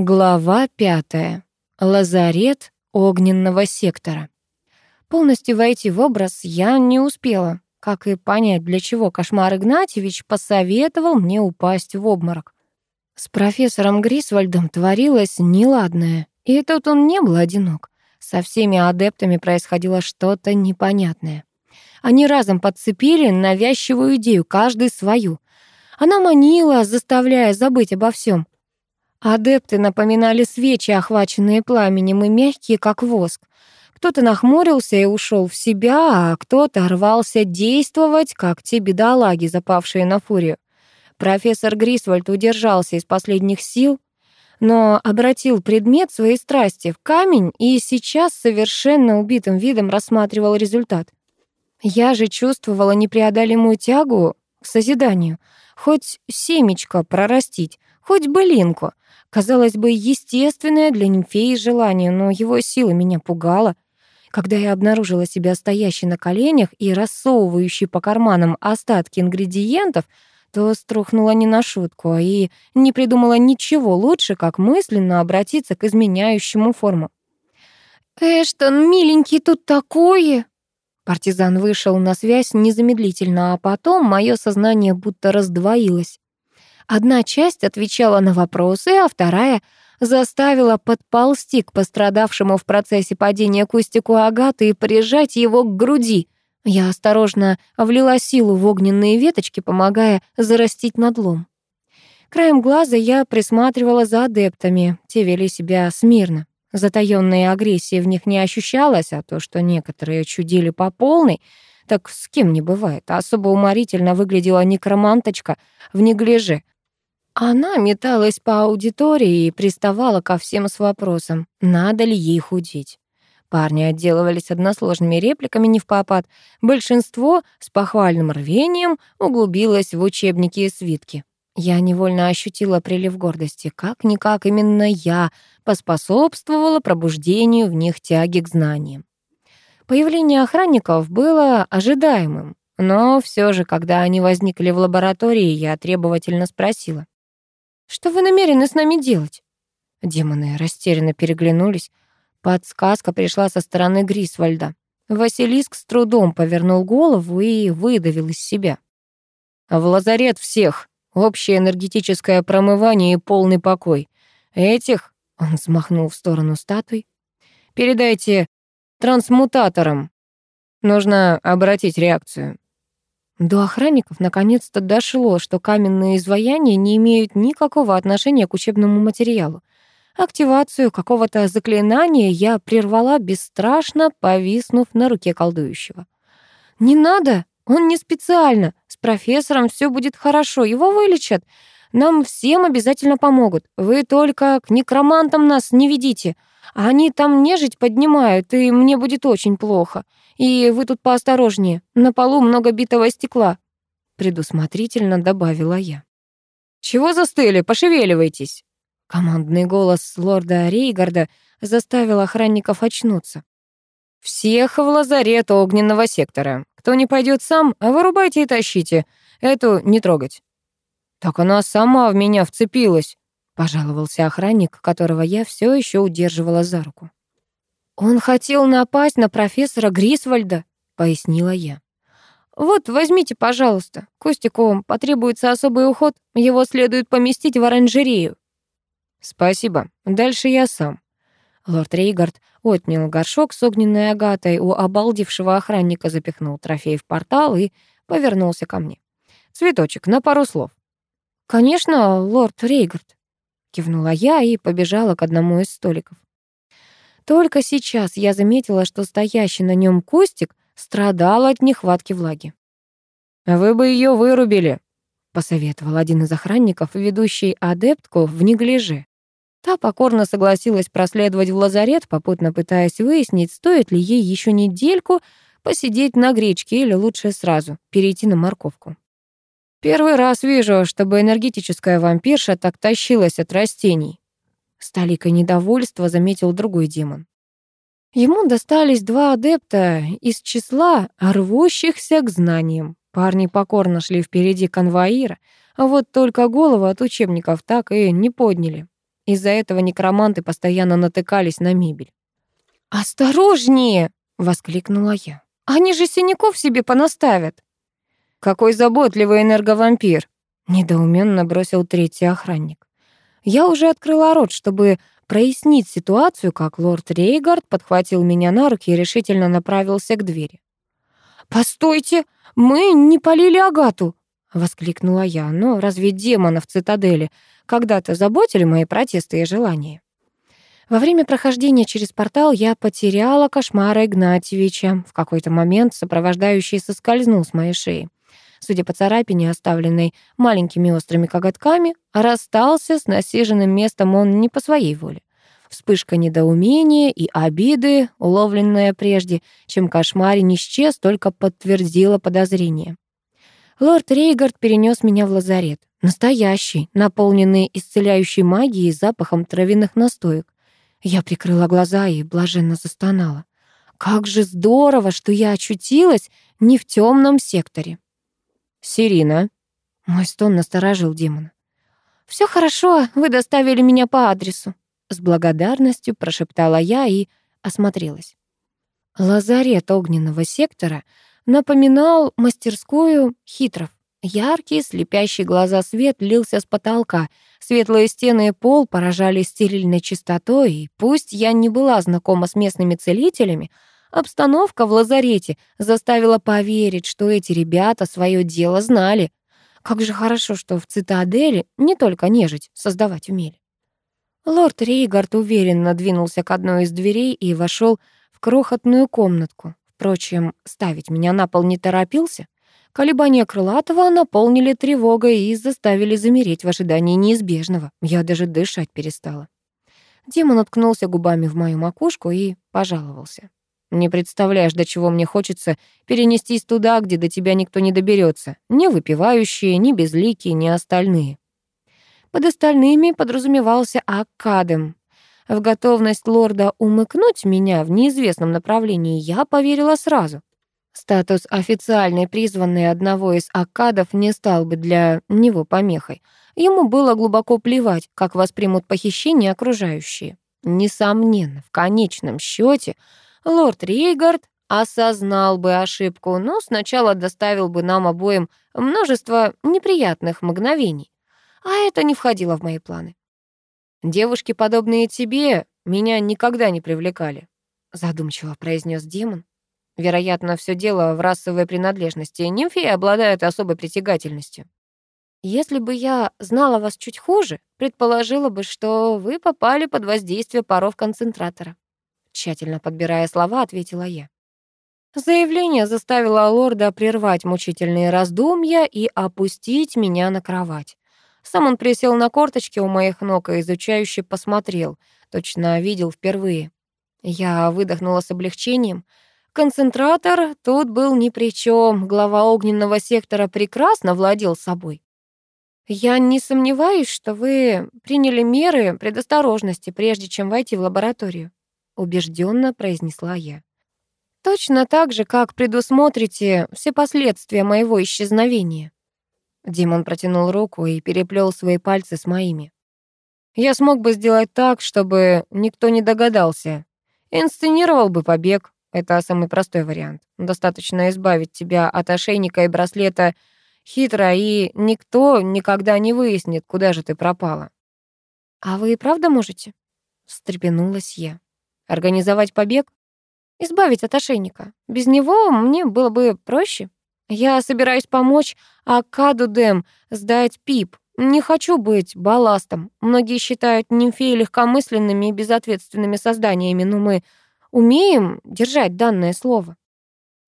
Глава пятая. Лазарет огненного сектора. Полностью войти в образ я не успела, как и понять, для чего Кошмар Игнатьевич посоветовал мне упасть в обморок. С профессором Грисвальдом творилось неладное, и тут он не был одинок. Со всеми адептами происходило что-то непонятное. Они разом подцепили навязчивую идею, каждый свою. Она манила, заставляя забыть обо всем. Адепты напоминали свечи, охваченные пламенем и мягкие, как воск. Кто-то нахмурился и ушел в себя, а кто-то рвался действовать, как те бедолаги, запавшие на фурию. Профессор Грисвальд удержался из последних сил, но обратил предмет своей страсти в камень и сейчас совершенно убитым видом рассматривал результат. Я же чувствовала непреодолимую тягу к созиданию. Хоть семечко прорастить, хоть былинку. Казалось бы, естественное для нимфеи желание, но его сила меня пугала. Когда я обнаружила себя стоящей на коленях и рассовывающей по карманам остатки ингредиентов, то струхнула не на шутку и не придумала ничего лучше, как мысленно обратиться к изменяющему форму. «Эштон, миленький, тут такое!» Партизан вышел на связь незамедлительно, а потом мое сознание будто раздвоилось. Одна часть отвечала на вопросы, а вторая заставила подползти к пострадавшему в процессе падения кустику Агаты и прижать его к груди. Я осторожно влила силу в огненные веточки, помогая зарастить надлом. Краем глаза я присматривала за адептами, те вели себя смирно. Затаённой агрессии в них не ощущалось, а то, что некоторые чудили по полной, так с кем не бывает. Особо уморительно выглядела некроманточка в неглиже, она металась по аудитории и приставала ко всем с вопросом, надо ли ей худеть. Парни отделывались односложными репликами не в попад. Большинство с похвальным рвением углубилось в учебники и свитки. Я невольно ощутила прилив гордости. Как-никак именно я поспособствовала пробуждению в них тяги к знаниям. Появление охранников было ожидаемым, но все же, когда они возникли в лаборатории, я требовательно спросила. Что вы намерены с нами делать?» Демоны растерянно переглянулись. Подсказка пришла со стороны Грисвальда. Василиск с трудом повернул голову и выдавил из себя. «В лазарет всех! Общее энергетическое промывание и полный покой. Этих...» — он взмахнул в сторону статуй. «Передайте трансмутаторам. Нужно обратить реакцию». До охранников наконец-то дошло, что каменные изваяния не имеют никакого отношения к учебному материалу. Активацию какого-то заклинания я прервала бесстрашно, повиснув на руке колдующего. «Не надо! Он не специально! С профессором все будет хорошо, его вылечат. Нам всем обязательно помогут. Вы только к некромантам нас не ведите. Они там нежить поднимают, и мне будет очень плохо. И вы тут поосторожнее, на полу много битого стекла», — предусмотрительно добавила я. «Чего застыли? Пошевеливайтесь!» Командный голос лорда Рейгарда заставил охранников очнуться. «Всех в лазарет огненного сектора. Кто не пойдет сам, вырубайте и тащите. Эту не трогать». «Так она сама в меня вцепилась», — пожаловался охранник, которого я все еще удерживала за руку. «Он хотел напасть на профессора Грисвальда», — пояснила я. «Вот, возьмите, пожалуйста. Костику потребуется особый уход. Его следует поместить в оранжерею». «Спасибо. Дальше я сам». Лорд Рейгард отнял горшок с огненной агатой, у обалдевшего охранника запихнул трофей в портал и повернулся ко мне. «Цветочек, на пару слов». «Конечно, лорд Рейгард», — кивнула я и побежала к одному из столиков. Только сейчас я заметила, что стоящий на нем кустик страдал от нехватки влаги. «Вы бы ее вырубили», — посоветовал один из охранников, ведущий адептку в неглиже. Та покорно согласилась проследовать в лазарет, попутно пытаясь выяснить, стоит ли ей еще недельку посидеть на гречке или лучше сразу перейти на морковку. «Первый раз вижу, чтобы энергетическая вампирша так тащилась от растений», с недовольства заметил другой демон. Ему достались два адепта из числа рвущихся к знаниям. Парни покорно шли впереди конвоира, а вот только голову от учебников так и не подняли. Из-за этого некроманты постоянно натыкались на мебель. «Осторожнее!» — воскликнула я. «Они же синяков себе понаставят!» «Какой заботливый энерговампир!» — недоуменно бросил третий охранник. Я уже открыла рот, чтобы прояснить ситуацию, как лорд Рейгард подхватил меня на руки и решительно направился к двери. «Постойте, мы не полили Агату!» — воскликнула я. «Но разве демона в цитадели когда-то заботили мои протесты и желания?» Во время прохождения через портал я потеряла кошмара Игнатьевича. В какой-то момент сопровождающий соскользнул с моей шеи. Судя по царапине, оставленной маленькими острыми коготками, расстался с насиженным местом он не по своей воле. Вспышка недоумения и обиды, уловленная прежде, чем кошмар не исчез, только подтвердила подозрение. Лорд Рейгард перенес меня в лазарет. Настоящий, наполненный исцеляющей магией и запахом травяных настоек. Я прикрыла глаза и блаженно застонала. Как же здорово, что я очутилась не в темном секторе. «Сирина». Мой стон насторожил демона. Все хорошо, вы доставили меня по адресу», — с благодарностью прошептала я и осмотрелась. Лазарет огненного сектора напоминал мастерскую хитров. Яркий, слепящий глаза свет лился с потолка, светлые стены и пол поражали стерильной чистотой, и пусть я не была знакома с местными целителями, Обстановка в лазарете заставила поверить, что эти ребята свое дело знали. Как же хорошо, что в цитадели не только нежить создавать умели. Лорд Рейгард уверенно двинулся к одной из дверей и вошел в крохотную комнатку. Впрочем, ставить меня на пол не торопился. Колебания Крылатого наполнили тревогой и заставили замереть в ожидании неизбежного. Я даже дышать перестала. Демон уткнулся губами в мою макушку и пожаловался. Не представляешь, до чего мне хочется перенестись туда, где до тебя никто не доберется. Ни выпивающие, ни безликие, ни остальные. Под остальными подразумевался Академ. В готовность лорда умыкнуть меня в неизвестном направлении я поверила сразу. Статус официальной призванной одного из акадов не стал бы для него помехой. Ему было глубоко плевать, как воспримут похищение окружающие. Несомненно, в конечном счете лорд Рейгард осознал бы ошибку, но сначала доставил бы нам обоим множество неприятных мгновений. А это не входило в мои планы. «Девушки, подобные тебе, меня никогда не привлекали», задумчиво произнес демон. Вероятно, все дело в расовой принадлежности. Нимфеи обладают особой притягательностью. Если бы я знала вас чуть хуже, предположила бы, что вы попали под воздействие паров концентратора. Тщательно подбирая слова, ответила я. Заявление заставило лорда прервать мучительные раздумья и опустить меня на кровать. Сам он присел на корточки у моих ног и изучающе посмотрел, точно видел впервые. Я выдохнула с облегчением. Концентратор тут был ни при чем. Глава огненного сектора прекрасно владел собой. «Я не сомневаюсь, что вы приняли меры предосторожности, прежде чем войти в лабораторию», убежденно произнесла я. Точно так же, как предусмотрите все последствия моего исчезновения. Димон протянул руку и переплел свои пальцы с моими. Я смог бы сделать так, чтобы никто не догадался. Инсценировал бы побег. Это самый простой вариант. Достаточно избавить тебя от ошейника и браслета хитро, и никто никогда не выяснит, куда же ты пропала. «А вы и правда можете?» — встрепенулась я. Организовать побег? Избавить от ошейника. Без него мне было бы проще. Я собираюсь помочь Акаду Дэм сдать ПИП. Не хочу быть балластом. Многие считают нимфеи легкомысленными и безответственными созданиями, но мы умеем держать данное слово.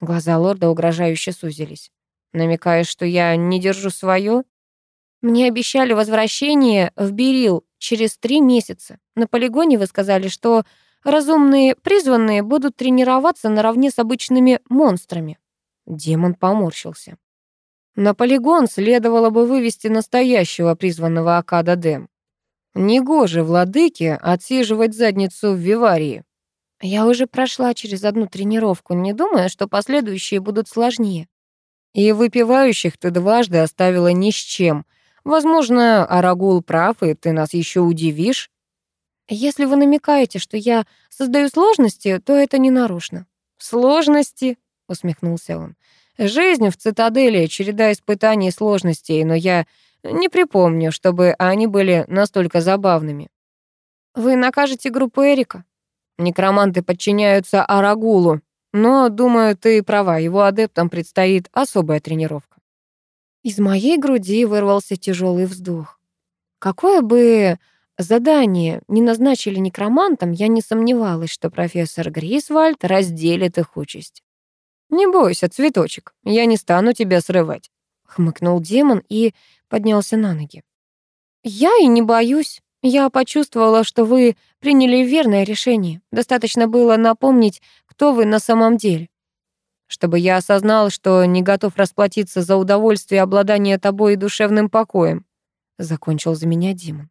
Глаза лорда угрожающе сузились. Намекаешь, что я не держу свое? Мне обещали возвращение в Берил через три месяца. На полигоне вы сказали, что Разумные призванные будут тренироваться наравне с обычными монстрами. Демон поморщился. На полигон следовало бы вывести настоящего призванного Акада Дэм. Негоже владыке отсиживать задницу в Виварии. Я уже прошла через одну тренировку, не думая, что последующие будут сложнее. И выпивающих ты дважды оставила ни с чем. Возможно, Арагул прав, и ты нас еще удивишь. Если вы намекаете, что я создаю сложности, то это не нарушно. Сложности? усмехнулся он. Жизнь в цитадели — череда испытаний и сложностей, но я не припомню, чтобы они были настолько забавными. Вы накажете группу Эрика? Некроманты подчиняются Арагулу, но, думаю, ты права, его адептам предстоит особая тренировка. Из моей груди вырвался тяжелый вздох. Какое бы задание не назначили некромантам, я не сомневалась, что профессор Грисвальд разделит их участь. «Не бойся, цветочек, я не стану тебя срывать», — хмыкнул демон и поднялся на ноги. «Я и не боюсь. Я почувствовала, что вы приняли верное решение. Достаточно было напомнить, кто вы на самом деле. Чтобы я осознал, что не готов расплатиться за удовольствие обладания тобой и душевным покоем», — закончил за меня Димон.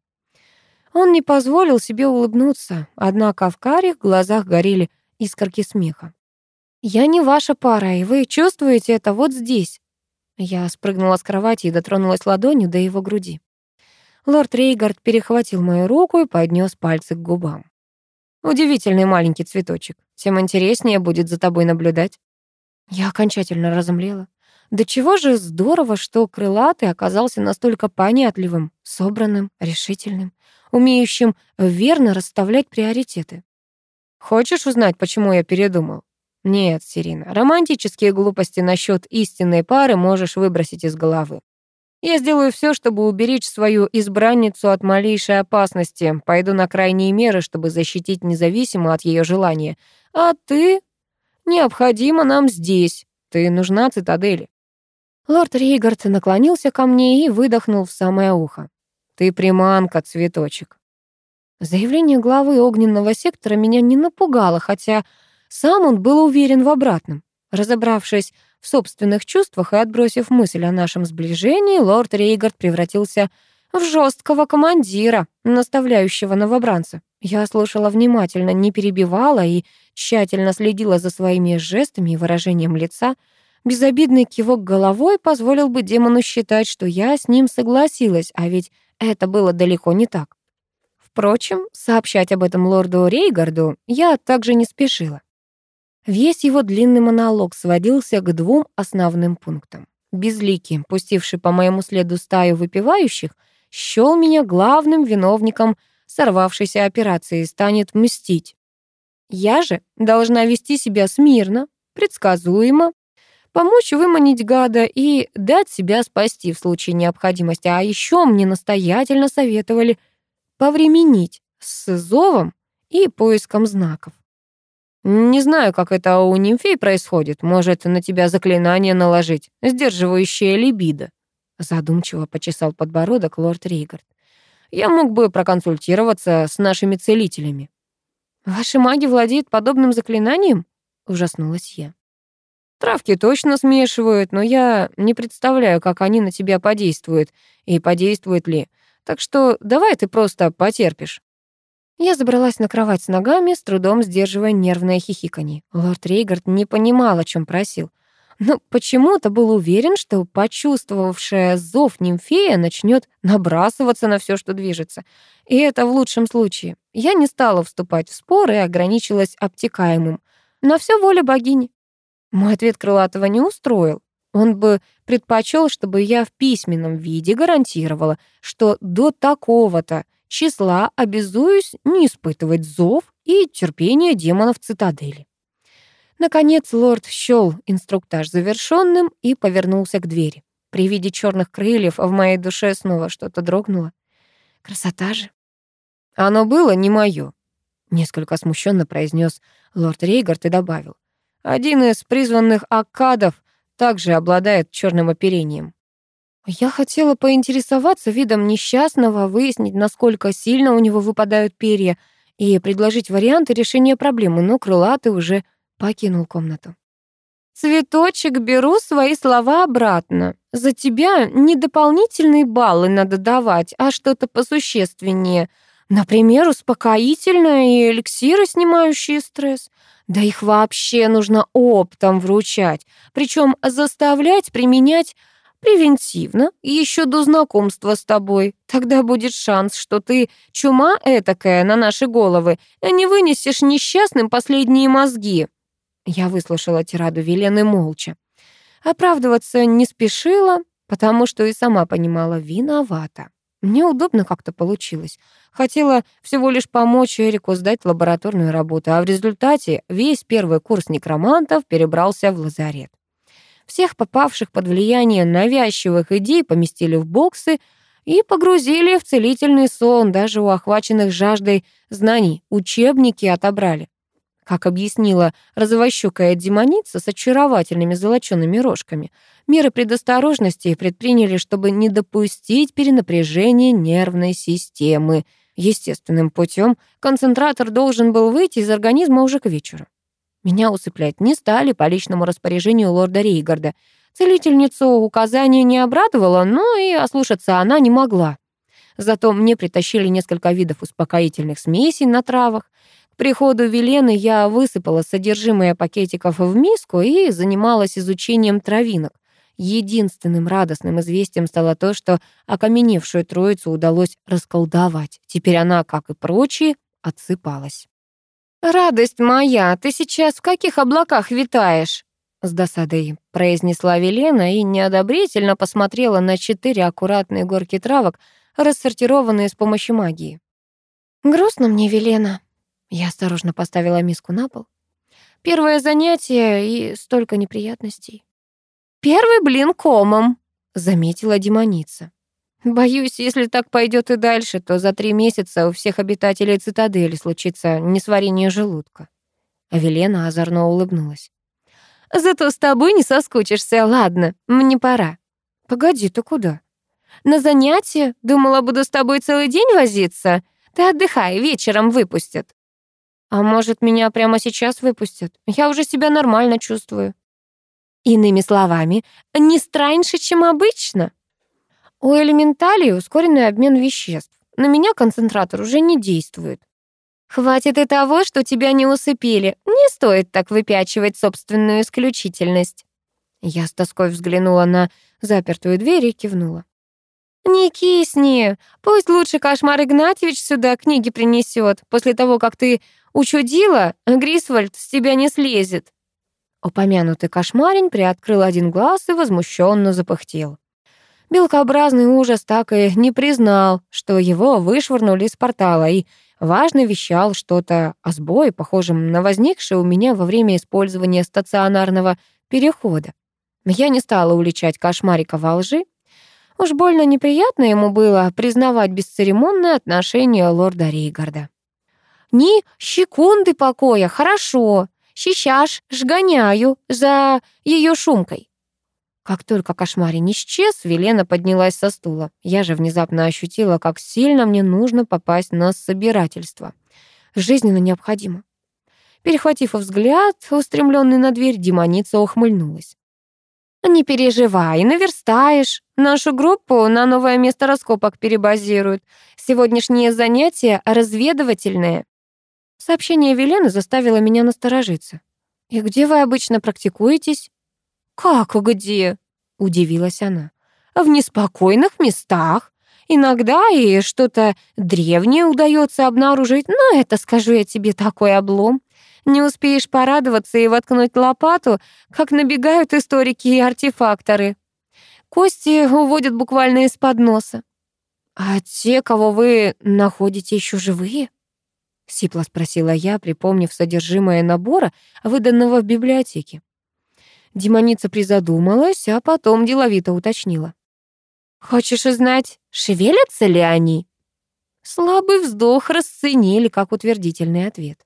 Он не позволил себе улыбнуться, однако в карих глазах горели искорки смеха. «Я не ваша пара, и вы чувствуете это вот здесь». Я спрыгнула с кровати и дотронулась ладонью до его груди. Лорд Рейгард перехватил мою руку и поднес пальцы к губам. «Удивительный маленький цветочек. Тем интереснее будет за тобой наблюдать». Я окончательно разомлела. Да чего же здорово, что крылатый оказался настолько понятливым, собранным, решительным, умеющим верно расставлять приоритеты. «Хочешь узнать, почему я передумал?» Нет, Сирина, романтические глупости насчет истинной пары можешь выбросить из головы. Я сделаю все, чтобы уберечь свою избранницу от малейшей опасности, пойду на крайние меры, чтобы защитить независимо от ее желания. А ты? Необходимо нам здесь. Ты нужна цитадели. Лорд Рейгард наклонился ко мне и выдохнул в самое ухо. Ты приманка, цветочек. Заявление главы огненного сектора меня не напугало, хотя сам он был уверен в обратном. Разобравшись в собственных чувствах и отбросив мысль о нашем сближении, лорд Рейгард превратился в жесткого командира, наставляющего новобранца. Я слушала внимательно, не перебивала и тщательно следила за своими жестами и выражением лица. Безобидный кивок головой позволил бы демону считать, что я с ним согласилась, а ведь это было далеко не так. Впрочем, сообщать об этом лорду Рейгарду я также не спешила. Весь его длинный монолог сводился к двум основным пунктам. Безликий, пустивший по моему следу стаю выпивающих, счёл меня главным виновником сорвавшейся операции и станет мстить. Я же должна вести себя смирно, предсказуемо, помочь выманить гада и дать себя спасти в случае необходимости. А еще мне настоятельно советовали повременить с зовом и поиском знаков. Не знаю, как это у нимфей происходит. Может, на тебя заклинание наложить, сдерживающее либидо. Задумчиво почесал подбородок лорд Рейгард. Я мог бы проконсультироваться с нашими целителями. Ваши маги владеют подобным заклинанием? Ужаснулась я. Травки точно смешивают, но я не представляю, как они на тебя подействуют и подействуют ли. Так что давай ты просто потерпишь. Я забралась на кровать с ногами, с трудом сдерживая нервное хихиканье. Лорд Рейгард не понимал, о чем просил. Но почему-то был уверен, что почувствовавшая зов нимфея начнет набрасываться на все, что движется. И это в лучшем случае. Я не стала вступать в споры и ограничилась обтекаемым. На все воля богини. Мой ответ Крылатого не устроил. Он бы предпочел, чтобы я в письменном виде гарантировала, что до такого-то числа обязуюсь не испытывать зов и терпение демонов цитадели. Наконец лорд счёл инструктаж завершенным и повернулся к двери. При виде черных крыльев в моей душе снова что-то дрогнуло. Красота же. Оно было не мое, несколько смущенно произнес лорд Рейгард и добавил. Один из призванных аккадов также обладает черным оперением. Я хотела поинтересоваться видом несчастного, выяснить, насколько сильно у него выпадают перья, и предложить варианты решения проблемы, но крылатый уже покинул комнату. «Цветочек, беру свои слова обратно. За тебя не дополнительные баллы надо давать, а что-то посущественнее. Например, успокоительное и эликсиры, снимающие стресс. Да их вообще нужно оптом вручать, причем заставлять применять Превентивно, еще до знакомства с тобой. Тогда будет шанс, что ты чума этакая на наши головы, а не вынесешь несчастным последние мозги. Я выслушала тираду Велены молча. Оправдываться не спешила, потому что и сама понимала, виновата. Мне удобно как-то получилось. Хотела всего лишь помочь Эрику сдать лабораторную работу, а в результате весь первый курс некромантов перебрался в лазарет. Всех попавших под влияние навязчивых идей поместили в боксы и погрузили в целительный сон, даже у охваченных жаждой знаний учебники отобрали. Как объяснила розовощекая демоница с очаровательными золочеными рожками, меры предосторожности предприняли, чтобы не допустить перенапряжения нервной системы. Естественным путем концентратор должен был выйти из организма уже к вечеру. Меня усыплять не стали по личному распоряжению лорда Рейгарда. Целительницу указание не обрадовало, но и ослушаться она не могла. Зато мне притащили несколько видов успокоительных смесей на травах. К приходу Велены я высыпала содержимое пакетиков в миску и занималась изучением травинок. Единственным радостным известием стало то, что окаменевшую троицу удалось расколдовать. Теперь она, как и прочие, отсыпалась. «Радость моя, ты сейчас в каких облаках витаешь?» С досадой произнесла Велена и неодобрительно посмотрела на четыре аккуратные горки травок, рассортированные с помощью магии. «Грустно мне, Велена». Я осторожно поставила миску на пол. «Первое занятие и столько неприятностей». «Первый блин комом», — заметила демоница. Боюсь, если так пойдет и дальше, то за три месяца у всех обитателей цитадели случится несварение желудка. Авелена озорно улыбнулась. Зато с тобой не соскучишься. Ладно, мне пора. Погоди, ты куда? На занятие? Думала, буду с тобой целый день возиться. Ты отдыхай, вечером выпустят. А может, меня прямо сейчас выпустят? Я уже себя нормально чувствую. Иными словами, не страньше, чем обычно. У элементалей ускоренный обмен веществ. На меня концентратор уже не действует. Хватит и того, что тебя не усыпили. Не стоит так выпячивать собственную исключительность. Я с тоской взглянула на запертую дверь и кивнула. «Не кисни. Пусть лучше Кошмар Игнатьевич сюда книги принесет. После того, как ты учудила, Грисвольд с тебя не слезет». Упомянутый кошмарень приоткрыл один глаз и возмущенно запыхтел. Белкообразный ужас так и не признал, что его вышвырнули из портала, и важно вещал что-то о сбое, похожем на возникшее у меня во время использования стационарного перехода. Я не стала уличать кошмарика во лжи. Уж больно неприятно ему было признавать бесцеремонное отношение лорда Рейгарда. «Ни секунды покоя, хорошо. Щищаш, жгоняю за ее шумкой. Как только кошмарень исчез, Велена поднялась со стула. Я же внезапно ощутила, как сильно мне нужно попасть на собирательство. Жизненно необходимо. Перехватив взгляд, устремленный на дверь, демоница ухмыльнулась. «Не переживай, наверстаешь. Нашу группу на новое место раскопок перебазируют. Сегодняшнее занятие разведывательное». Сообщение Велены заставило меня насторожиться. «И где вы обычно практикуетесь?» «Как где?» — удивилась она. «В неспокойных местах. Иногда и что-то древнее удается обнаружить, но это, скажу я тебе, такой облом. Не успеешь порадоваться и воткнуть лопату, как набегают историки и артефакторы. Кости уводят буквально из-под носа. «А те, кого вы находите еще живые?» — сипло спросила я, припомнив содержимое набора, выданного в библиотеке. Демоница призадумалась, а потом деловито уточнила. «Хочешь узнать, шевелятся ли они?» Слабый вздох расценили как утвердительный ответ.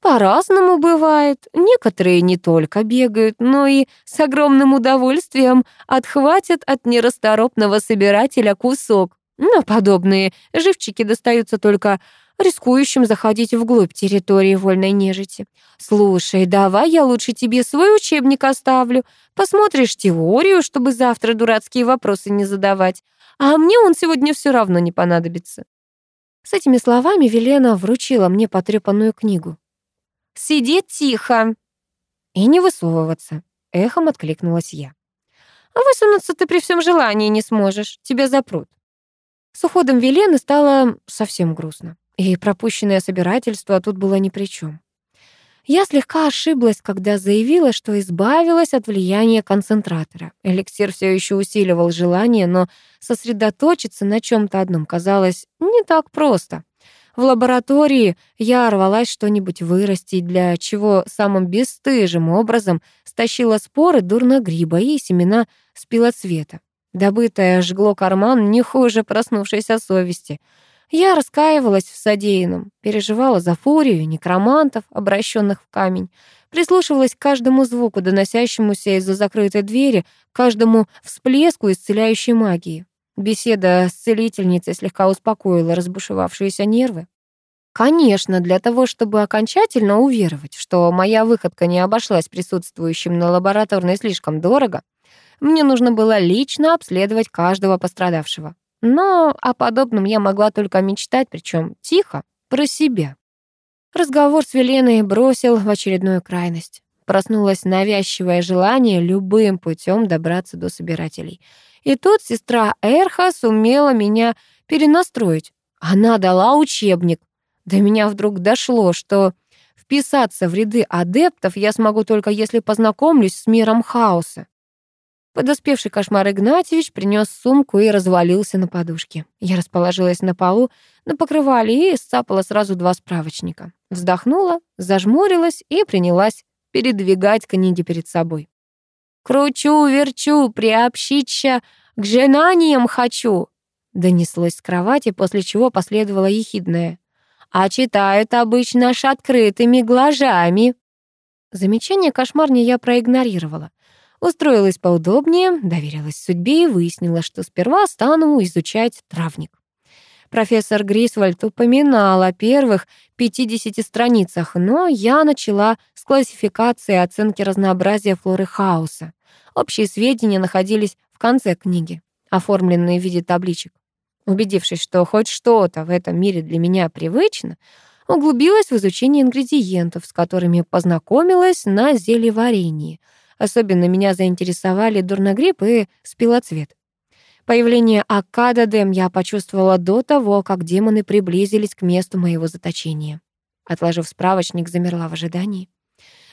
По-разному бывает. Некоторые не только бегают, но и с огромным удовольствием отхватят от нерасторопного собирателя кусок. Но подобные живчики достаются только рискующим заходить вглубь территории вольной нежити. Слушай, давай я лучше тебе свой учебник оставлю. Посмотришь теорию, чтобы завтра дурацкие вопросы не задавать. А мне он сегодня все равно не понадобится. С этими словами Велена вручила мне потрепанную книгу. «Сидеть тихо!» «И не высовываться», — эхом откликнулась я. А высунуться ты при всем желании не сможешь, тебя запрут. С уходом Велены стало совсем грустно. И пропущенное собирательство тут было ни при чем. Я слегка ошиблась, когда заявила, что избавилась от влияния концентратора. Эликсир все еще усиливал желание, но сосредоточиться на чем то одном казалось не так просто. В лаборатории я рвалась что-нибудь вырастить, для чего самым бесстыжим образом стащила споры дурногриба и семена спилоцвета. Добытое жгло карман не хуже проснувшейся совести — я раскаивалась в содеянном, переживала за фурию некромантов, обращенных в камень, прислушивалась к каждому звуку, доносящемуся из-за закрытой двери, к каждому всплеску исцеляющей магии. Беседа с целительницей слегка успокоила разбушевавшиеся нервы. Конечно, для того, чтобы окончательно уверовать, что моя выходка не обошлась присутствующим на лабораторной слишком дорого, мне нужно было лично обследовать каждого пострадавшего. Но о подобном я могла только мечтать, причем тихо, про себя. Разговор с Веленой бросил в очередную крайность. Проснулось навязчивое желание любым путем добраться до собирателей. И тут сестра Эрха сумела меня перенастроить. Она дала учебник. До меня вдруг дошло, что вписаться в ряды адептов я смогу только если познакомлюсь с миром хаоса. Подоспевший кошмар Игнатьевич принес сумку и развалился на подушке. Я расположилась на полу, на покрывале и сцапала сразу два справочника. Вздохнула, зажмурилась и принялась передвигать книги перед собой. «Кручу-верчу, приобщиться к женаниям хочу!» Донеслось с кровати, после чего последовало ехидное. «А читают обычно аж открытыми глазами!» Замечание кошмарня я проигнорировала. Устроилась поудобнее, доверилась судьбе и выяснила, что сперва стану изучать травник. Профессор Грисвальд упоминал о первых 50 страницах, но я начала с классификации и оценки разнообразия флоры хаоса. Общие сведения находились в конце книги, оформленные в виде табличек. Убедившись, что хоть что-то в этом мире для меня привычно, углубилась в изучение ингредиентов, с которыми познакомилась на зельеварении — Особенно меня заинтересовали дурногрипп и спилоцвет. Появление Акада Дэм я почувствовала до того, как демоны приблизились к месту моего заточения. Отложив справочник, замерла в ожидании.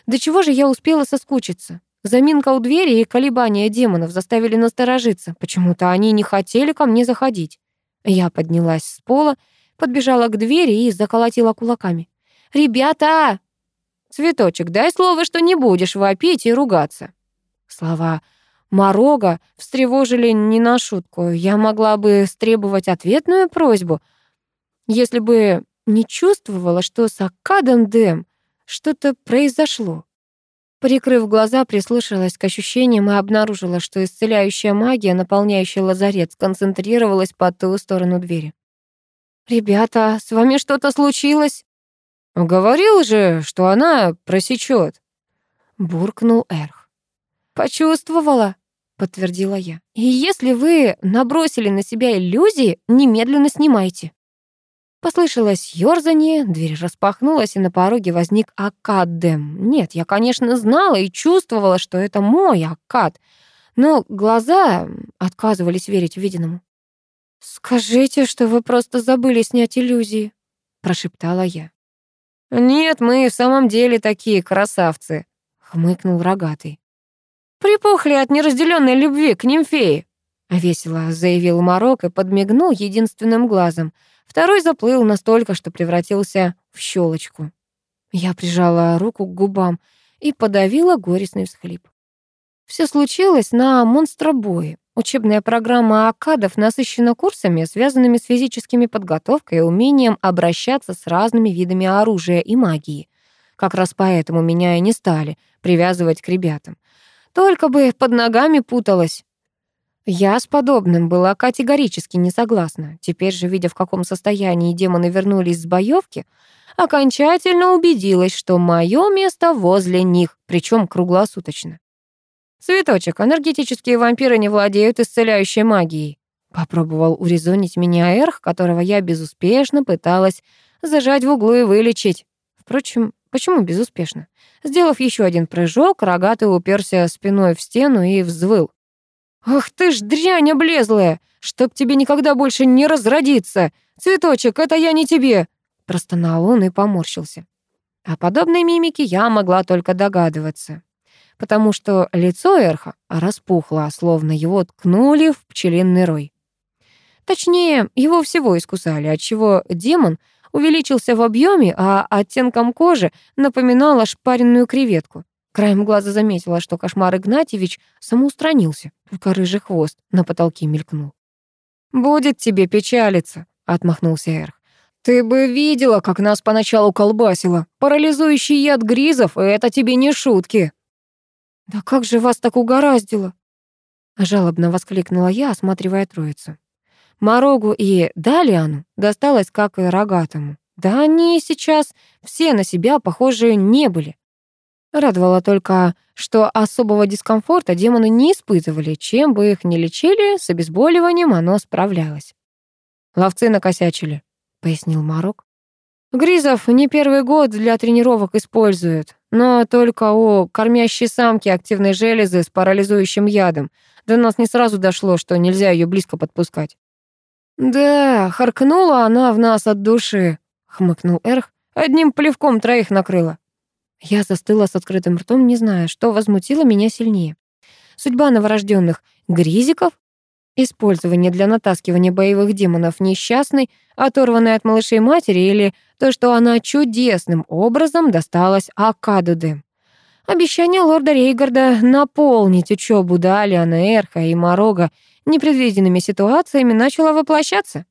До чего же я успела соскучиться? Заминка у двери и колебания демонов заставили насторожиться. Почему-то они не хотели ко мне заходить. Я поднялась с пола, подбежала к двери и заколотила кулаками. «Ребята, «Цветочек, дай слово, что не будешь вопить и ругаться». Слова Морога встревожили не на шутку. Я могла бы стребовать ответную просьбу, если бы не чувствовала, что с Акадом Дэм что-то произошло. Прикрыв глаза, прислушалась к ощущениям и обнаружила, что исцеляющая магия, наполняющая лазарет, сконцентрировалась по ту сторону двери. «Ребята, с вами что-то случилось?» «Говорил же, что она просечет», — буркнул Эрх. «Почувствовала», — подтвердила я. «И если вы набросили на себя иллюзии, немедленно снимайте». Послышалось ёрзание, дверь распахнулась, и на пороге возник Академ. Нет, я, конечно, знала и чувствовала, что это мой Акад, но глаза отказывались верить увиденному. «Скажите, что вы просто забыли снять иллюзии», — прошептала я. «Нет, мы в самом деле такие красавцы», — хмыкнул рогатый. «Припухли от неразделенной любви к нимфее», — весело заявил Марок и подмигнул единственным глазом. Второй заплыл настолько, что превратился в щелочку. Я прижала руку к губам и подавила горестный всхлип. Все случилось на монстробое. Учебная программа АКАДов насыщена курсами, связанными с физическими подготовкой и умением обращаться с разными видами оружия и магии. Как раз поэтому меня и не стали привязывать к ребятам. Только бы под ногами путалась. Я с подобным была категорически не согласна. Теперь же, видя, в каком состоянии демоны вернулись с боевки, окончательно убедилась, что мое место возле них, причем круглосуточно. «Цветочек, энергетические вампиры не владеют исцеляющей магией». Попробовал урезонить меня Эрх, которого я безуспешно пыталась зажать в углу и вылечить. Впрочем, почему безуспешно? Сделав еще один прыжок, рогатый уперся спиной в стену и взвыл. «Ах ты ж дрянь облезлая! Чтоб тебе никогда больше не разродиться! Цветочек, это я не тебе!» Простонал он и поморщился. О подобной мимике я могла только догадываться, потому что лицо Эрха распухло, словно его ткнули в пчелиный рой. Точнее, его всего искусали, отчего демон увеличился в объеме, а оттенком кожи напоминал ошпаренную креветку. Краем глаза заметила, что кошмар Игнатьевич самоустранился, только рыжий хвост на потолке мелькнул. «Будет тебе печалиться», — отмахнулся Эрх. «Ты бы видела, как нас поначалу колбасило. Парализующий яд гризов — это тебе не шутки». «Да как же вас так угораздило?» Жалобно воскликнула я, осматривая троицу. Морогу и Далиану досталось как и рогатому. Да они сейчас все на себя похожи не были. Радовало только, что особого дискомфорта демоны не испытывали, чем бы их ни лечили, с обезболиванием оно справлялось. «Ловцы накосячили», — пояснил Марок. «Гризов не первый год для тренировок используют, но только у кормящей самки активной железы с парализующим ядом. До нас не сразу дошло, что нельзя ее близко подпускать». «Да, харкнула она в нас от души», — хмыкнул Эрх. «Одним плевком троих накрыла». Я застыла с открытым ртом, не зная, что возмутило меня сильнее. Судьба новорожденных гризиков, использование для натаскивания боевых демонов несчастной, оторванной от малышей матери, или то, что она чудесным образом досталась Акадуде. Обещание лорда Рейгарда наполнить учебу Далиана, Эрха и Морога непредвиденными ситуациями начало воплощаться.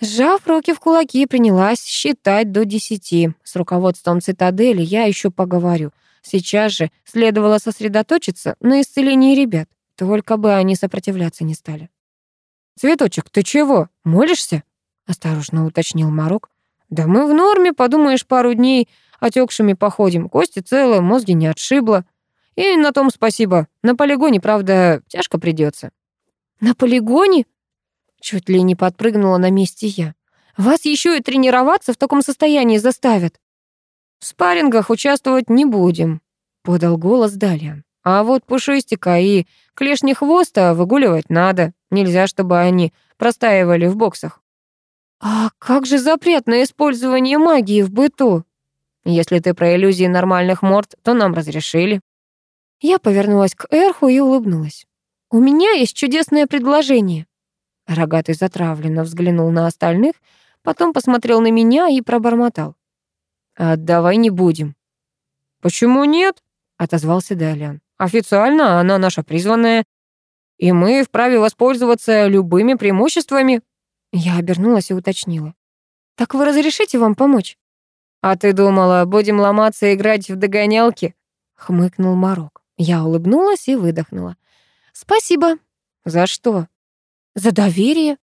Сжав руки в кулаки, принялась считать до десяти. С руководством цитадели я еще поговорю. Сейчас же следовало сосредоточиться на исцелении ребят, только бы они сопротивляться не стали. «Цветочек, ты чего, молишься?» — осторожно уточнил Марок. «Да мы в норме, подумаешь, пару дней отекшими походим. Кости целые, мозги не отшибло. И на том спасибо. На полигоне, правда, тяжко придется. «На полигоне?» Чуть ли не подпрыгнула на месте я. «Вас еще и тренироваться в таком состоянии заставят». «В спаррингах участвовать не будем», — подал голос Далиан. «А вот пушистика и клешни хвоста выгуливать надо. Нельзя, чтобы они простаивали в боксах». «А как же запрет на использование магии в быту?» «Если ты про иллюзии нормальных морд, то нам разрешили». Я повернулась к Эрху и улыбнулась. «У меня есть чудесное предложение». Рогатый затравленно взглянул на остальных, потом посмотрел на меня и пробормотал. «А давай не будем». «Почему нет?» — отозвался Далиан. «Официально она наша призванная, и мы вправе воспользоваться любыми преимуществами». Я обернулась и уточнила. «Так вы разрешите вам помочь?» «А ты думала, будем ломаться и играть в догонялки?» — хмыкнул Марок. Я улыбнулась и выдохнула. «Спасибо». «За что?» За доверие?